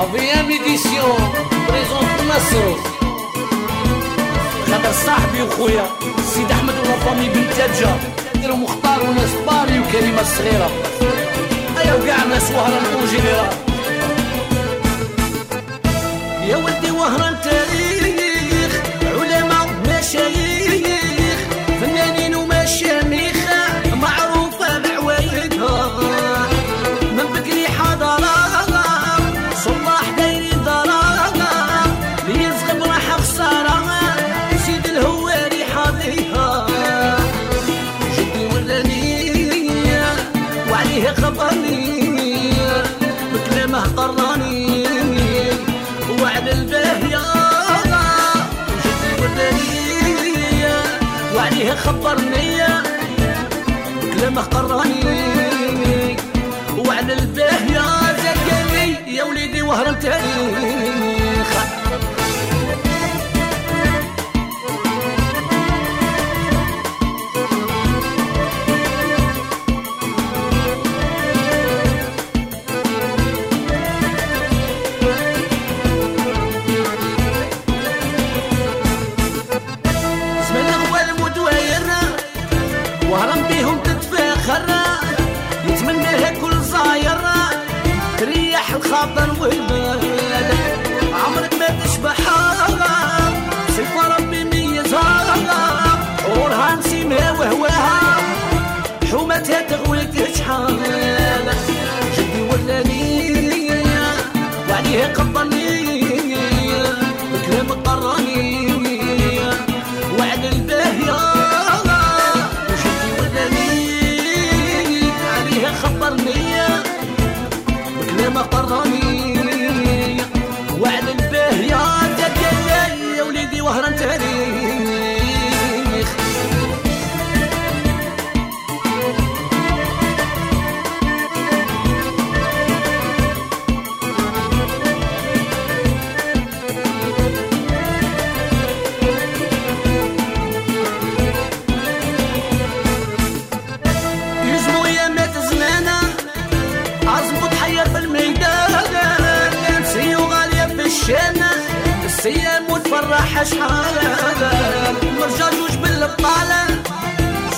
AVM Edition présente نصر خاطر صاحبي وخويا سيد احمد وفامي بن تاجة ديرو مختار وناس باري وكلمة صغيرة ايا وكاع ناس وهران en général يا ولدي وهران خبرني بكلامه قراني وعد الباهية جدي وراني وعليه خبرني بكلامه قراني وعد الباهية زكاني يا وليدي وهران وتفرح شحال مرجع جوج بالبطالة.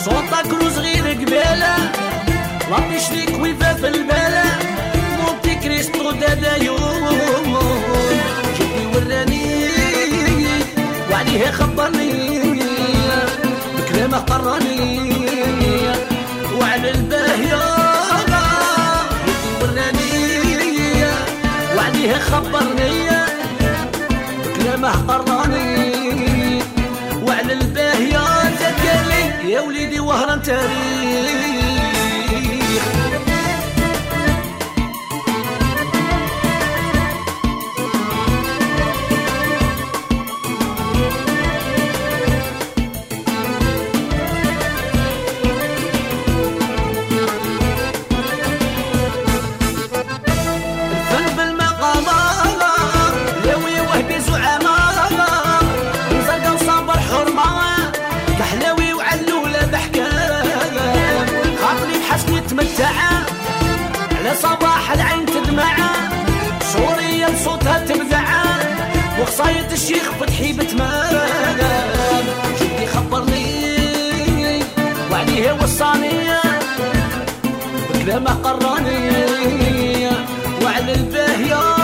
صوتك رو صغير قبالة ربي شريك ويفا في البالة مونتي كريستو دادا يوم. جدي وراني. وعليه خبرني. بكلامه قراني وعلى وعليه خبرني. بكلامه قراني يا وليدي وهران تاريخ. وخصاية الشيخ فتحي بتمام جدي خبرني وعليه وصاني. بكلامه قراني. وعلى الباهية جدي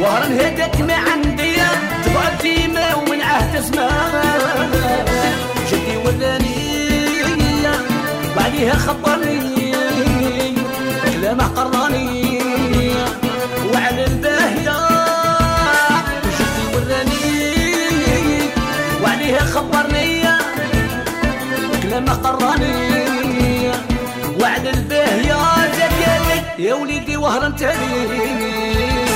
وهران هدك ما عندي تبعد ديما ومن عهد زمان. جدي وذاني وعليها خبرني. كلامه قراني. وعلى الباهية جدي وذاني وعليها خبرني كلامه قراني. وعلى الباهية يا. وليدي وهران تاني.